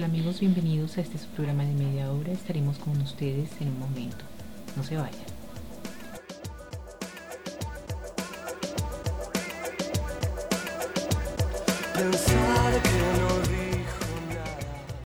tal amigos? Bienvenidos a este su programa de media hora. Estaremos con ustedes en un momento. No se vayan.